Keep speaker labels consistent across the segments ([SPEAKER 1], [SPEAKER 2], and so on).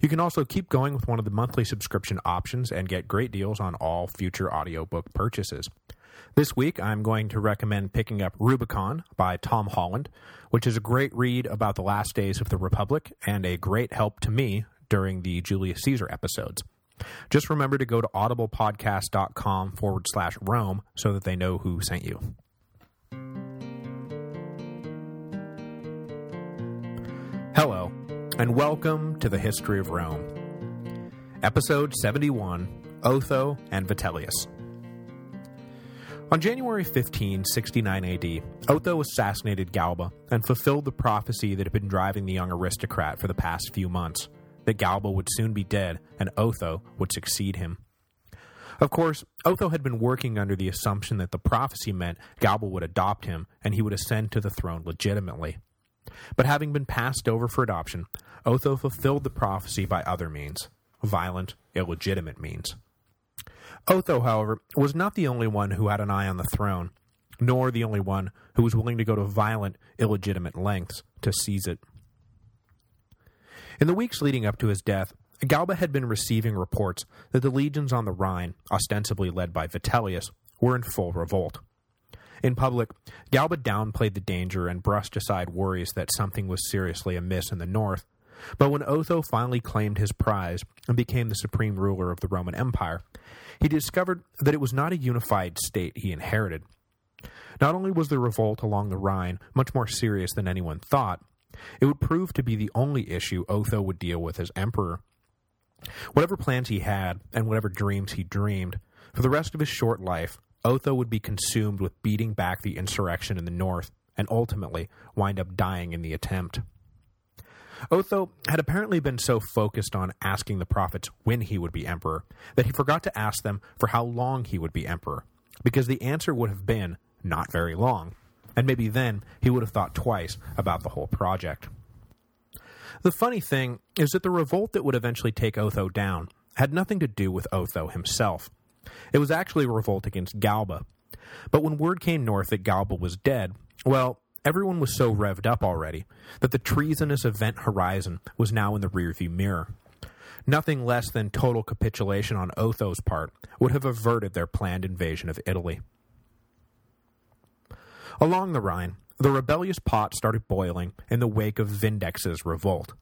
[SPEAKER 1] You can also keep going with one of the monthly subscription options and get great deals on all future audiobook purchases. This week, I'm going to recommend picking up Rubicon by Tom Holland, which is a great read about the last days of the Republic and a great help to me during the Julius Caesar episodes. Just remember to go to audiblepodcast.com forward slash Rome so that they know who sent you. And welcome to the History of Rome. Episode 71, Otho and Vitellius. On January 15, 69 AD, Otho assassinated Galba and fulfilled the prophecy that had been driving the young aristocrat for the past few months, that Galba would soon be dead and Otho would succeed him. Of course, Otho had been working under the assumption that the prophecy meant Galba would adopt him and he would ascend to the throne legitimately. But having been passed over for adoption, Otho fulfilled the prophecy by other means, violent, illegitimate means. Otho, however, was not the only one who had an eye on the throne, nor the only one who was willing to go to violent, illegitimate lengths to seize it. In the weeks leading up to his death, Galba had been receiving reports that the legions on the Rhine, ostensibly led by Vitellius, were in full revolt. In public, Galba downplayed the danger and brushed aside worries that something was seriously amiss in the north, but when Otho finally claimed his prize and became the supreme ruler of the Roman Empire, he discovered that it was not a unified state he inherited. Not only was the revolt along the Rhine much more serious than anyone thought, it would prove to be the only issue Otho would deal with as emperor. Whatever plans he had, and whatever dreams he dreamed, for the rest of his short life, Otho would be consumed with beating back the insurrection in the north, and ultimately wind up dying in the attempt. Otho had apparently been so focused on asking the prophets when he would be emperor that he forgot to ask them for how long he would be emperor, because the answer would have been not very long, and maybe then he would have thought twice about the whole project. The funny thing is that the revolt that would eventually take Otho down had nothing to do with Otho himself. It was actually a revolt against Galba. But when word came north that Galba was dead, well, everyone was so revved up already that the treasonous event horizon was now in the rearview mirror. Nothing less than total capitulation on Otho's part would have averted their planned invasion of Italy. Along the Rhine, the rebellious pot started boiling in the wake of Vindex's revolt.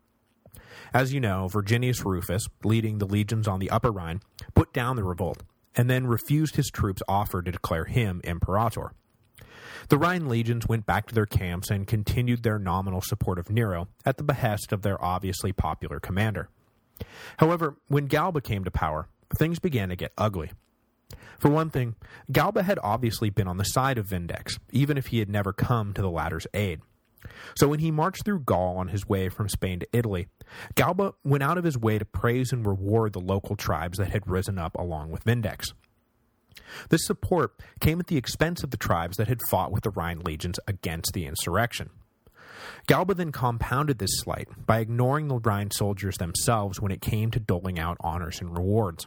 [SPEAKER 1] As you know, Virginius Rufus, leading the legions on the Upper Rhine, put down the revolt and then refused his troops' offer to declare him imperator. The Rhine legions went back to their camps and continued their nominal support of Nero at the behest of their obviously popular commander. However, when Galba came to power, things began to get ugly. For one thing, Galba had obviously been on the side of Vindex, even if he had never come to the latter's aid. So when he marched through Gaul on his way from Spain to Italy, Galba went out of his way to praise and reward the local tribes that had risen up along with Vindex. This support came at the expense of the tribes that had fought with the Rhine legions against the insurrection. Galba then compounded this slight by ignoring the Rhine soldiers themselves when it came to doling out honors and rewards.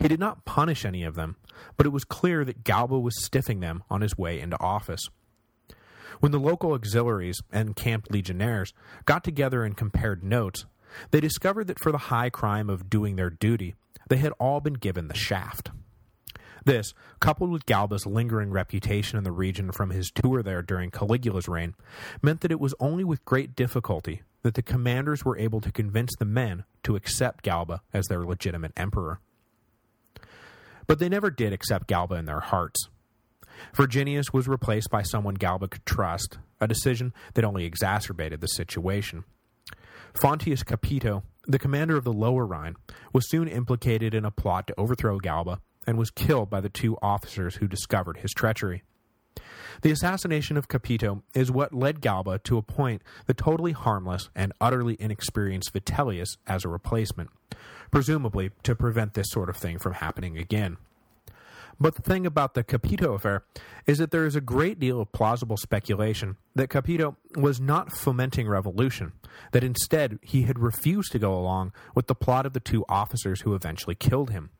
[SPEAKER 1] He did not punish any of them, but it was clear that Galba was stiffing them on his way into office. When the local auxiliaries and camped legionnaires got together and compared notes, they discovered that for the high crime of doing their duty, they had all been given the shaft. This, coupled with Galba's lingering reputation in the region from his tour there during Caligula's reign, meant that it was only with great difficulty that the commanders were able to convince the men to accept Galba as their legitimate emperor. But they never did accept Galba in their hearts. Virginius was replaced by someone Galba could trust, a decision that only exacerbated the situation. Fontius Capito, the commander of the Lower Rhine, was soon implicated in a plot to overthrow Galba and was killed by the two officers who discovered his treachery. The assassination of Capito is what led Galba to appoint the totally harmless and utterly inexperienced Vitellius as a replacement, presumably to prevent this sort of thing from happening again. But the thing about the Capito affair is that there is a great deal of plausible speculation that Capito was not fomenting revolution, that instead he had refused to go along with the plot of the two officers who eventually killed him.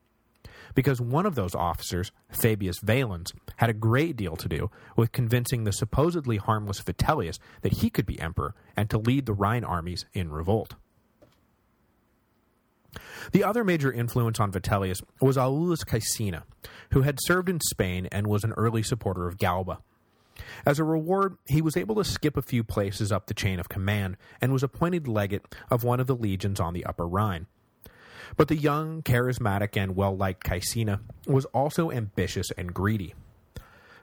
[SPEAKER 1] Because one of those officers, Fabius Valens, had a great deal to do with convincing the supposedly harmless Vitellius that he could be emperor and to lead the Rhine armies in revolt. The other major influence on Vitellius was Aulus Caecina, who had served in Spain and was an early supporter of Galba. As a reward, he was able to skip a few places up the chain of command and was appointed legate of one of the legions on the Upper Rhine. But the young, charismatic, and well-liked Caecina was also ambitious and greedy.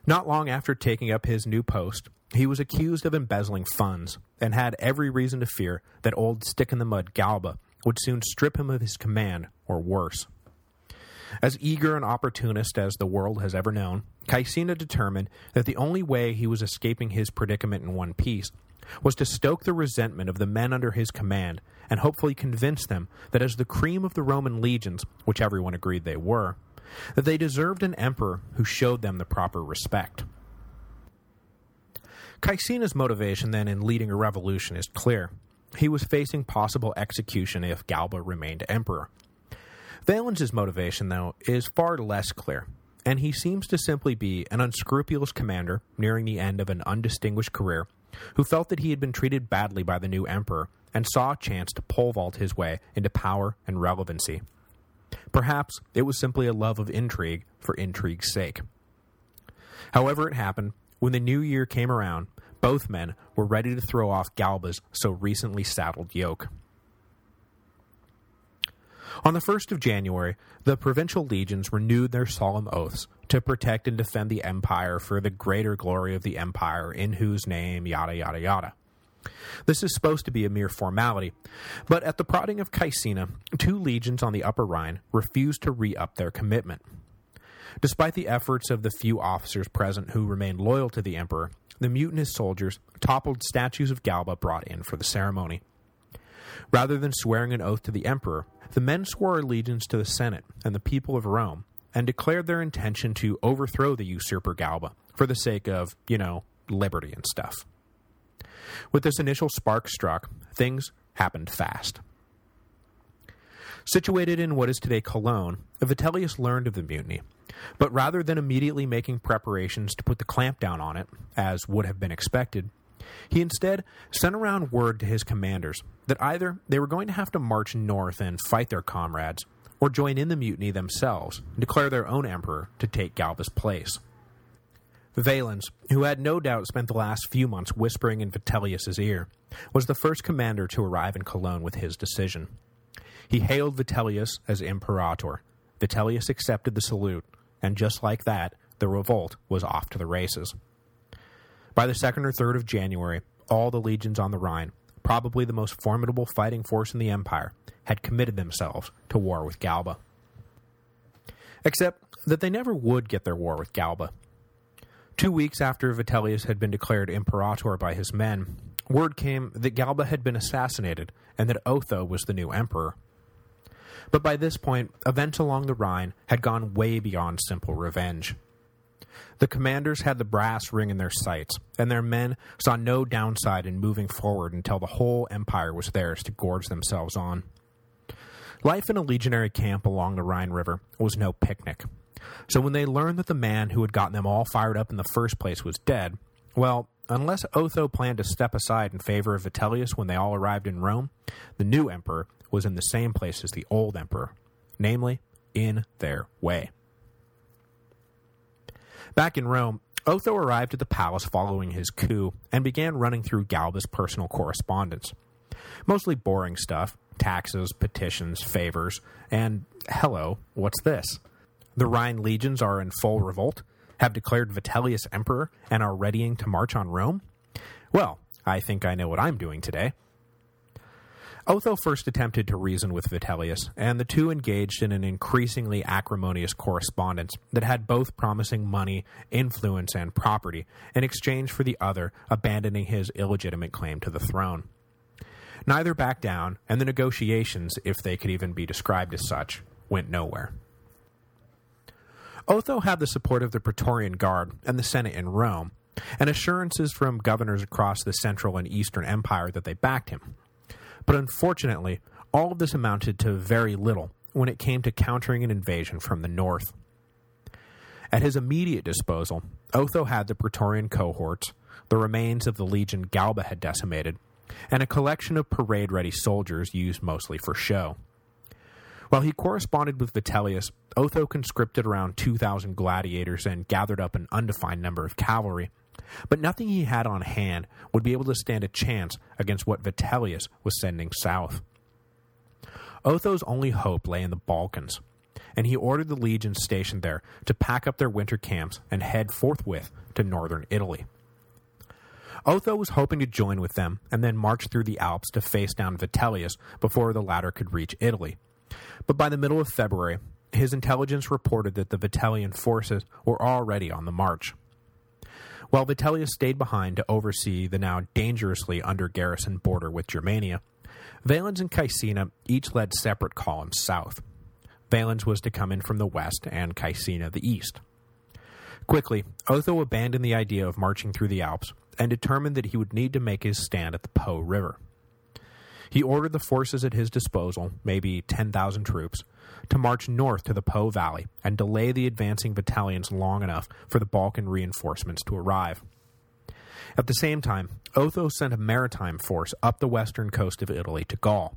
[SPEAKER 1] Not long after taking up his new post, he was accused of embezzling funds, and had every reason to fear that old stick-in-the-mud Galba would soon strip him of his command, or worse. As eager an opportunist as the world has ever known, Caecina determined that the only way he was escaping his predicament in one piece was to stoke the resentment of the men under his command and hopefully convince them that as the cream of the Roman legions, which everyone agreed they were, that they deserved an emperor who showed them the proper respect. Caecina's motivation then in leading a revolution is clear. He was facing possible execution if Galba remained emperor. Valens's motivation, though, is far less clear, and he seems to simply be an unscrupulous commander nearing the end of an undistinguished career who felt that he had been treated badly by the new emperor and saw a chance to pole vault his way into power and relevancy. Perhaps it was simply a love of intrigue for intrigue's sake. However it happened, when the new year came around, both men were ready to throw off Galba's so recently saddled yoke. On the 1st of January, the provincial legions renewed their solemn oaths to protect and defend the empire for the greater glory of the empire in whose name yada yada yada. This is supposed to be a mere formality, but at the prodding of Caecina, two legions on the Upper Rhine refused to re-up their commitment. Despite the efforts of the few officers present who remained loyal to the emperor, the mutinous soldiers toppled statues of Galba brought in for the ceremony. Rather than swearing an oath to the emperor, the men swore allegiance to the Senate and the people of Rome, and declared their intention to overthrow the usurper Galba, for the sake of, you know, liberty and stuff. With this initial spark struck, things happened fast. Situated in what is today Cologne, Vitellius learned of the mutiny, but rather than immediately making preparations to put the clamp down on it, as would have been expected, he instead sent around word to his commanders that either they were going to have to march north and fight their comrades, or join in the mutiny themselves and declare their own emperor to take Galba's place. Valens, who had no doubt spent the last few months whispering in Vitellius's ear, was the first commander to arrive in Cologne with his decision. He hailed Vitellius as imperator. Vitellius accepted the salute, and just like that, the revolt was off to the races. By the 2nd or 3rd of January, all the legions on the Rhine, probably the most formidable fighting force in the empire, had committed themselves to war with Galba. Except that they never would get their war with Galba. Two weeks after Vitellius had been declared imperator by his men, word came that Galba had been assassinated and that Otho was the new emperor. But by this point, events along the Rhine had gone way beyond simple revenge. The commanders had the brass ring in their sights, and their men saw no downside in moving forward until the whole empire was theirs to gorge themselves on. Life in a legionary camp along the Rhine River was no picnic, so when they learned that the man who had gotten them all fired up in the first place was dead, well, unless Otho planned to step aside in favor of Vitellius when they all arrived in Rome, the new emperor was in the same place as the old emperor, namely, in their way. Back in Rome, Otho arrived at the palace following his coup and began running through Galba's personal correspondence. Mostly boring stuff, taxes, petitions, favors, and hello, what's this? The Rhine legions are in full revolt, have declared Vitellius emperor, and are readying to march on Rome? Well, I think I know what I'm doing today. Otho first attempted to reason with Vitellius, and the two engaged in an increasingly acrimonious correspondence that had both promising money, influence, and property, in exchange for the other abandoning his illegitimate claim to the throne. Neither backed down, and the negotiations, if they could even be described as such, went nowhere. Otho had the support of the Praetorian Guard and the Senate in Rome, and assurances from governors across the Central and Eastern Empire that they backed him. But unfortunately, all of this amounted to very little when it came to countering an invasion from the north. At his immediate disposal, Otho had the Praetorian cohorts, the remains of the legion Galba had decimated, and a collection of parade-ready soldiers used mostly for show. While he corresponded with Vitellius, Otho conscripted around 2,000 gladiators and gathered up an undefined number of cavalry, but nothing he had on hand would be able to stand a chance against what Vitellius was sending south. Otho's only hope lay in the Balkans, and he ordered the legions stationed there to pack up their winter camps and head forthwith to northern Italy. Otho was hoping to join with them and then march through the Alps to face down Vitellius before the latter could reach Italy. But by the middle of February, his intelligence reported that the Vitellian forces were already on the march. While Vitellius stayed behind to oversee the now dangerously under-garrisoned border with Germania, Valens and Caecina each led separate columns south. Valens was to come in from the west and Caecina the east. Quickly, Otho abandoned the idea of marching through the Alps and determined that he would need to make his stand at the Po River. He ordered the forces at his disposal, maybe 10,000 troops, to march north to the Po Valley and delay the advancing battalions long enough for the Balkan reinforcements to arrive. At the same time, Otho sent a maritime force up the western coast of Italy to Gaul.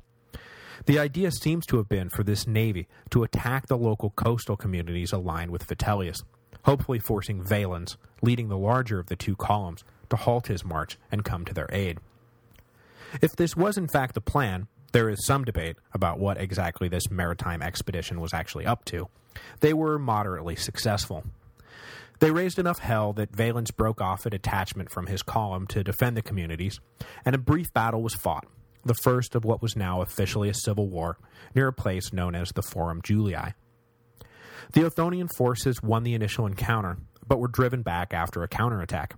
[SPEAKER 1] The idea seems to have been for this navy to attack the local coastal communities aligned with Vitellius, hopefully forcing Valens, leading the larger of the two columns, to halt his march and come to their aid. If this was in fact the plan, there is some debate about what exactly this maritime expedition was actually up to. They were moderately successful. They raised enough hell that Valens broke off a detachment from his column to defend the communities, and a brief battle was fought, the first of what was now officially a civil war, near a place known as the Forum Julii. The Othonian forces won the initial encounter, but were driven back after a counterattack.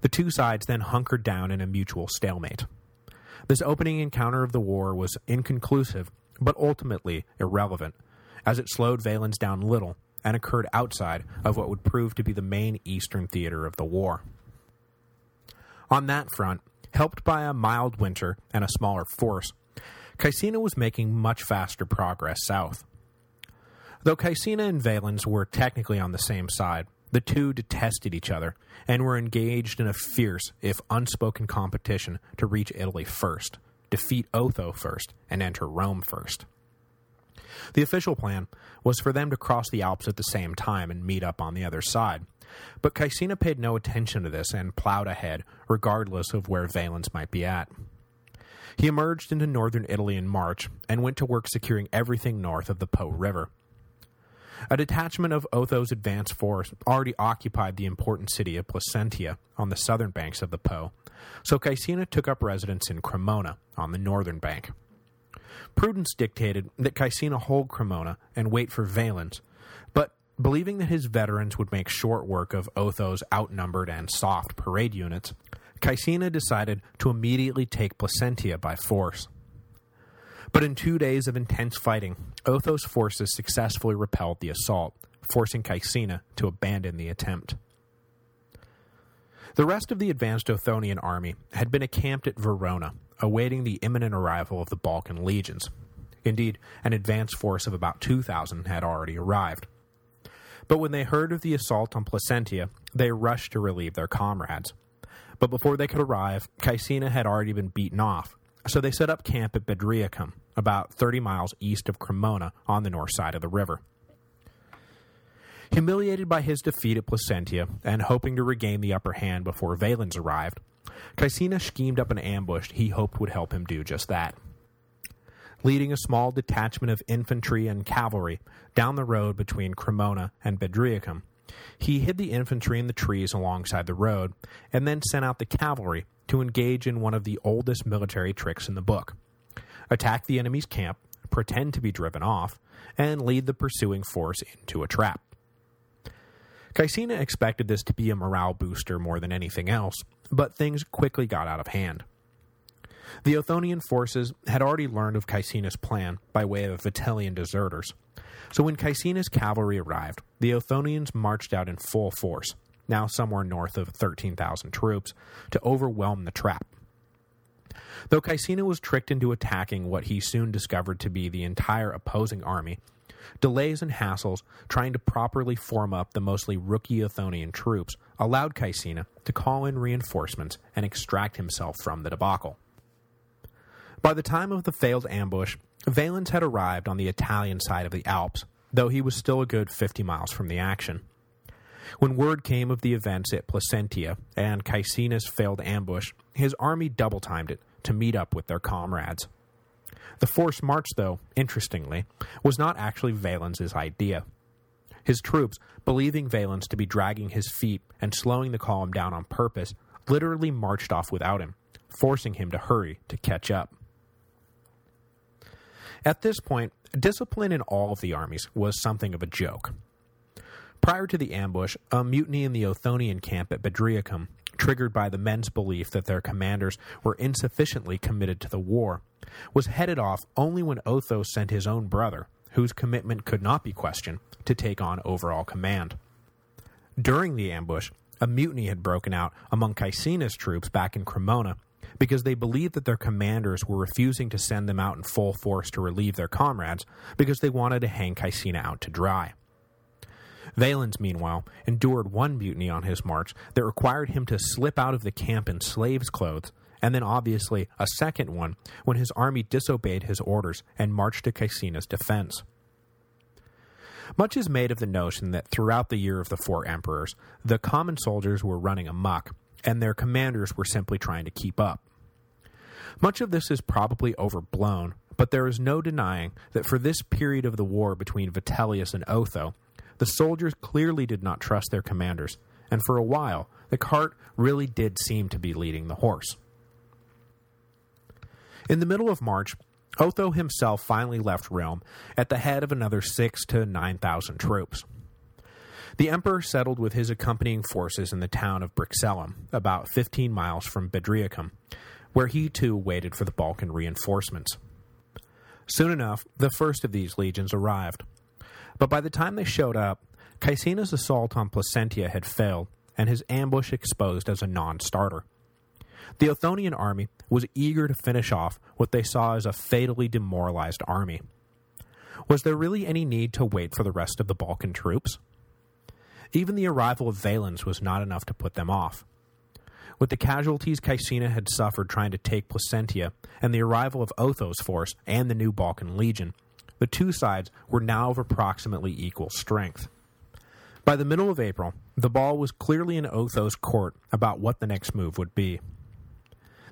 [SPEAKER 1] The two sides then hunkered down in a mutual stalemate. This opening encounter of the war was inconclusive, but ultimately irrelevant, as it slowed Valens down little and occurred outside of what would prove to be the main eastern theater of the war. On that front, helped by a mild winter and a smaller force, Caecina was making much faster progress south. Though Caecina and Valens were technically on the same side, the two detested each other and were engaged in a fierce, if unspoken competition to reach Italy first, defeat Otho first, and enter Rome first. The official plan was for them to cross the Alps at the same time and meet up on the other side, but Caecina paid no attention to this and plowed ahead, regardless of where Valens might be at. He emerged into northern Italy in March and went to work securing everything north of the Po River, a detachment of Otho's advance force already occupied the important city of Placentia on the southern banks of the Po, so Caecina took up residence in Cremona on the northern bank. Prudence dictated that Caecina hold Cremona and wait for Valens, but believing that his veterans would make short work of Otho's outnumbered and soft parade units, Caecina decided to immediately take Placentia by force. But in two days of intense fighting, Otho's forces successfully repelled the assault, forcing Caecina to abandon the attempt. The rest of the advanced Othonian army had been encamped at Verona, awaiting the imminent arrival of the Balkan legions. Indeed, an advance force of about 2,000 had already arrived. But when they heard of the assault on Placentia, they rushed to relieve their comrades. But before they could arrive, Caecina had already been beaten off, so they set up camp at Bedriacum, about 30 miles east of Cremona on the north side of the river. Humiliated by his defeat at Placentia, and hoping to regain the upper hand before Valens arrived, Caecina schemed up an ambush he hoped would help him do just that. Leading a small detachment of infantry and cavalry down the road between Cremona and Bedriacum, he hid the infantry in the trees alongside the road, and then sent out the cavalry to engage in one of the oldest military tricks in the book, attack the enemy's camp, pretend to be driven off, and lead the pursuing force into a trap. Caecina expected this to be a morale booster more than anything else, but things quickly got out of hand. The Othonian forces had already learned of Caecina's plan by way of Vitellian deserters, so when Caecina's cavalry arrived, the Othonians marched out in full force, now somewhere north of 13,000 troops, to overwhelm the trap. Though Caecina was tricked into attacking what he soon discovered to be the entire opposing army, delays and hassles trying to properly form up the mostly rookie Othonian troops allowed Caecina to call in reinforcements and extract himself from the debacle. By the time of the failed ambush, Valens had arrived on the Italian side of the Alps, though he was still a good 50 miles from the action. When word came of the events at Placentia and Caecina's failed ambush, his army double-timed it to meet up with their comrades. The forced march, though, interestingly, was not actually Valens's idea. His troops, believing Valens to be dragging his feet and slowing the column down on purpose, literally marched off without him, forcing him to hurry to catch up. At this point, discipline in all of the armies was something of a joke. Prior to the ambush, a mutiny in the Othonian camp at Bedriacum, triggered by the men's belief that their commanders were insufficiently committed to the war, was headed off only when Otho sent his own brother, whose commitment could not be questioned, to take on overall command. During the ambush, a mutiny had broken out among Caecina's troops back in Cremona because they believed that their commanders were refusing to send them out in full force to relieve their comrades because they wanted to hang Caecina out to dry. Valens, meanwhile, endured one mutiny on his march that required him to slip out of the camp in slave's clothes, and then obviously a second one when his army disobeyed his orders and marched to Caecina's defense. Much is made of the notion that throughout the year of the four emperors, the common soldiers were running amok, and their commanders were simply trying to keep up. Much of this is probably overblown, but there is no denying that for this period of the war between Vitellius and Otho, the soldiers clearly did not trust their commanders, and for a while, the cart really did seem to be leading the horse. In the middle of March, Otho himself finally left Rome at the head of another six to 9,000 troops. The emperor settled with his accompanying forces in the town of Brixellum, about 15 miles from Bedriacum, where he too waited for the Balkan reinforcements. Soon enough, the first of these legions arrived. But by the time they showed up, Caecina's assault on Placentia had failed, and his ambush exposed as a non-starter. The Othonian army was eager to finish off what they saw as a fatally demoralized army. Was there really any need to wait for the rest of the Balkan troops? Even the arrival of Valens was not enough to put them off. With the casualties Caecina had suffered trying to take Placentia, and the arrival of Otho's force and the new Balkan Legion, the two sides were now of approximately equal strength. By the middle of April, the ball was clearly in Otho's court about what the next move would be.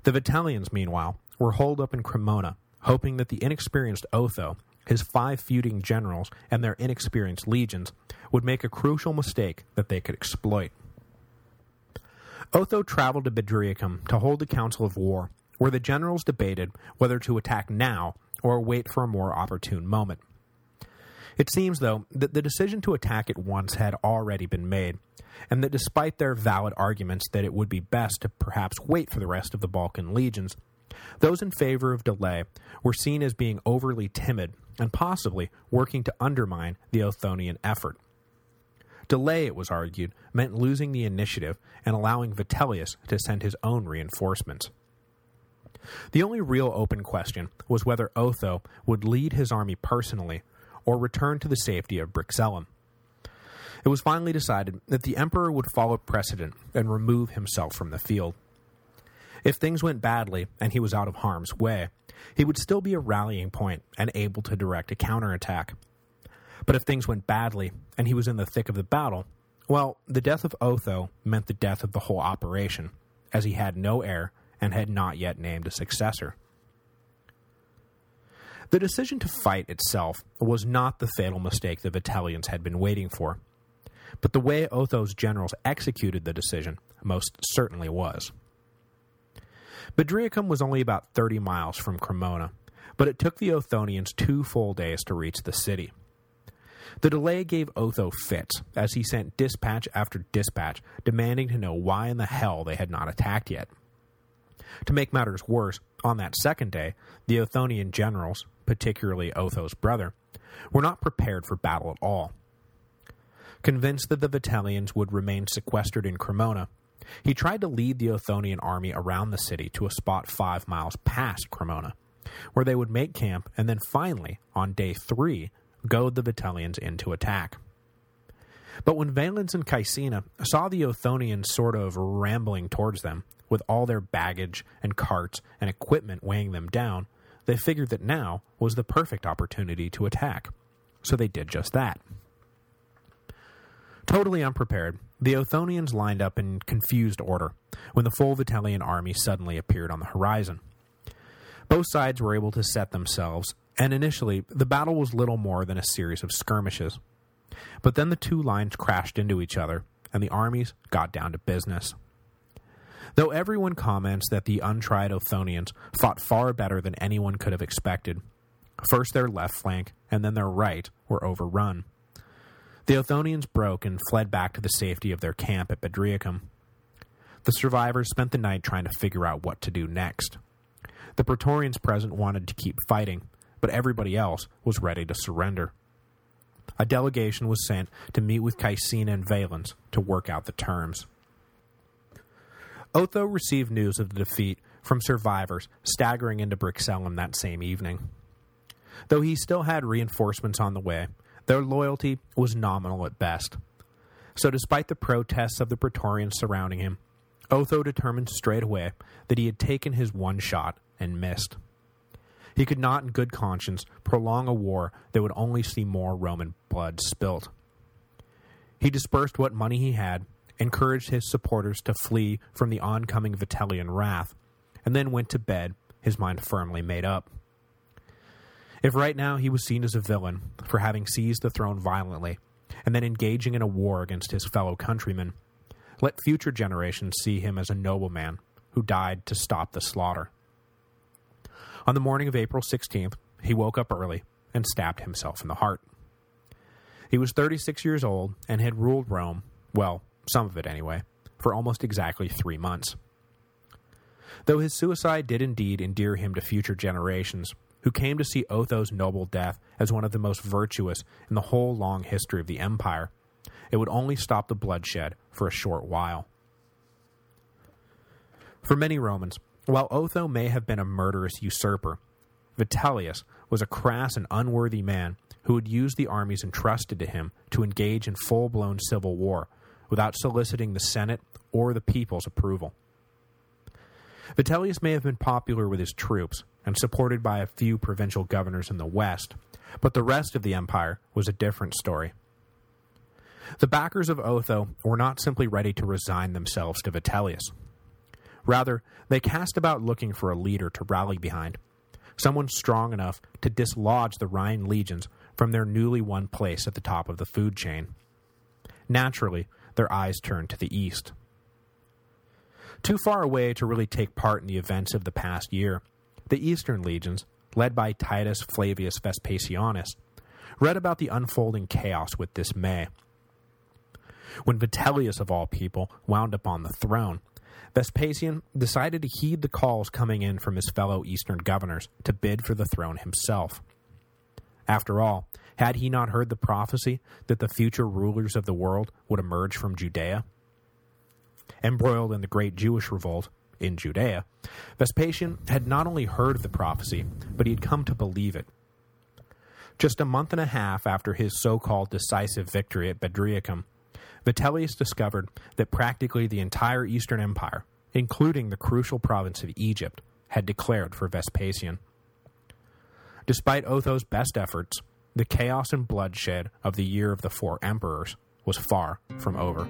[SPEAKER 1] The Vitellians, meanwhile, were holed up in Cremona, hoping that the inexperienced Otho, his five feuding generals, and their inexperienced legions would make a crucial mistake that they could exploit. Otho traveled to Bedriacum to hold a council of war, where the generals debated whether to attack now or wait for a more opportune moment. It seems, though, that the decision to attack at once had already been made, and that despite their valid arguments that it would be best to perhaps wait for the rest of the Balkan legions, those in favor of delay were seen as being overly timid and possibly working to undermine the Othonian effort. Delay, it was argued, meant losing the initiative and allowing Vitellius to send his own reinforcements. The only real open question was whether Otho would lead his army personally or return to the safety of Brixellum. It was finally decided that the emperor would follow precedent and remove himself from the field. If things went badly and he was out of harm's way, he would still be a rallying point and able to direct a counterattack. But if things went badly, and he was in the thick of the battle, well, the death of Otho meant the death of the whole operation, as he had no heir and had not yet named a successor. The decision to fight itself was not the fatal mistake the Vitellians had been waiting for, but the way Otho's generals executed the decision most certainly was. Bedriacum was only about 30 miles from Cremona, but it took the Othonians two full days to reach the city. The delay gave Otho fits, as he sent dispatch after dispatch demanding to know why in the hell they had not attacked yet. To make matters worse, on that second day, the Othonian generals, particularly Otho's brother, were not prepared for battle at all. Convinced that the Vitellians would remain sequestered in Cremona, he tried to lead the Othonian army around the city to a spot five miles past Cremona, where they would make camp and then finally, on day three, goad the Vitellians into attack. But when Valens and Caecina saw the Othonians sort of rambling towards them, with all their baggage and carts and equipment weighing them down, they figured that now was the perfect opportunity to attack. So they did just that. Totally unprepared, the Othonians lined up in confused order when the full Vitellian army suddenly appeared on the horizon. Both sides were able to set themselves, and initially the battle was little more than a series of skirmishes. But then the two lines crashed into each other, and the armies got down to business. Though everyone comments that the untried Othonians fought far better than anyone could have expected, first their left flank and then their right were overrun. The Othonians broke and fled back to the safety of their camp at Bedriacum. The survivors spent the night trying to figure out what to do next. The Praetorians present wanted to keep fighting, but everybody else was ready to surrender. A delegation was sent to meet with Caecina and Valens to work out the terms. Otho received news of the defeat from survivors staggering into Brixellum that same evening. Though he still had reinforcements on the way, their loyalty was nominal at best. So despite the protests of the Praetorians surrounding him, Otho determined straight away that he had taken his one shot and missed. He could not in good conscience prolong a war that would only see more Roman blood spilt. He dispersed what money he had, encouraged his supporters to flee from the oncoming Vitellian wrath, and then went to bed, his mind firmly made up. If right now he was seen as a villain for having seized the throne violently and then engaging in a war against his fellow countrymen, let future generations see him as a nobleman who died to stop the slaughter. On the morning of April 16th, he woke up early and stabbed himself in the heart. He was 36 years old and had ruled Rome, well, some of it anyway, for almost exactly three months. Though his suicide did indeed endear him to future generations, who came to see Otho's noble death as one of the most virtuous in the whole long history of the empire, it would only stop the bloodshed for a short while. For many Romans, while Otho may have been a murderous usurper, Vitellius was a crass and unworthy man who would use the armies entrusted to him to engage in full-blown civil war without soliciting the Senate or the people's approval. Vitellius may have been popular with his troops and supported by a few provincial governors in the west, but the rest of the empire was a different story. The backers of Otho were not simply ready to resign themselves to Vitellius. Rather, they cast about looking for a leader to rally behind, someone strong enough to dislodge the Rhine legions from their newly won place at the top of the food chain. Naturally, their eyes turned to the east. Too far away to really take part in the events of the past year, the eastern legions, led by Titus Flavius Vespasianus, read about the unfolding chaos with dismay. When Vitellius, of all people, wound up on the throne, Vespasian decided to heed the calls coming in from his fellow eastern governors to bid for the throne himself. After all, had he not heard the prophecy that the future rulers of the world would emerge from Judea? Embroiled in the great Jewish revolt in Judea, Vespasian had not only heard of the prophecy, but he had come to believe it. Just a month and a half after his so-called decisive victory at Bedriacum, Vitellius discovered that practically the entire Eastern Empire, including the crucial province of Egypt, had declared for Vespasian. Despite Otho's best efforts, the chaos and bloodshed of the Year of the Four Emperors was far from over.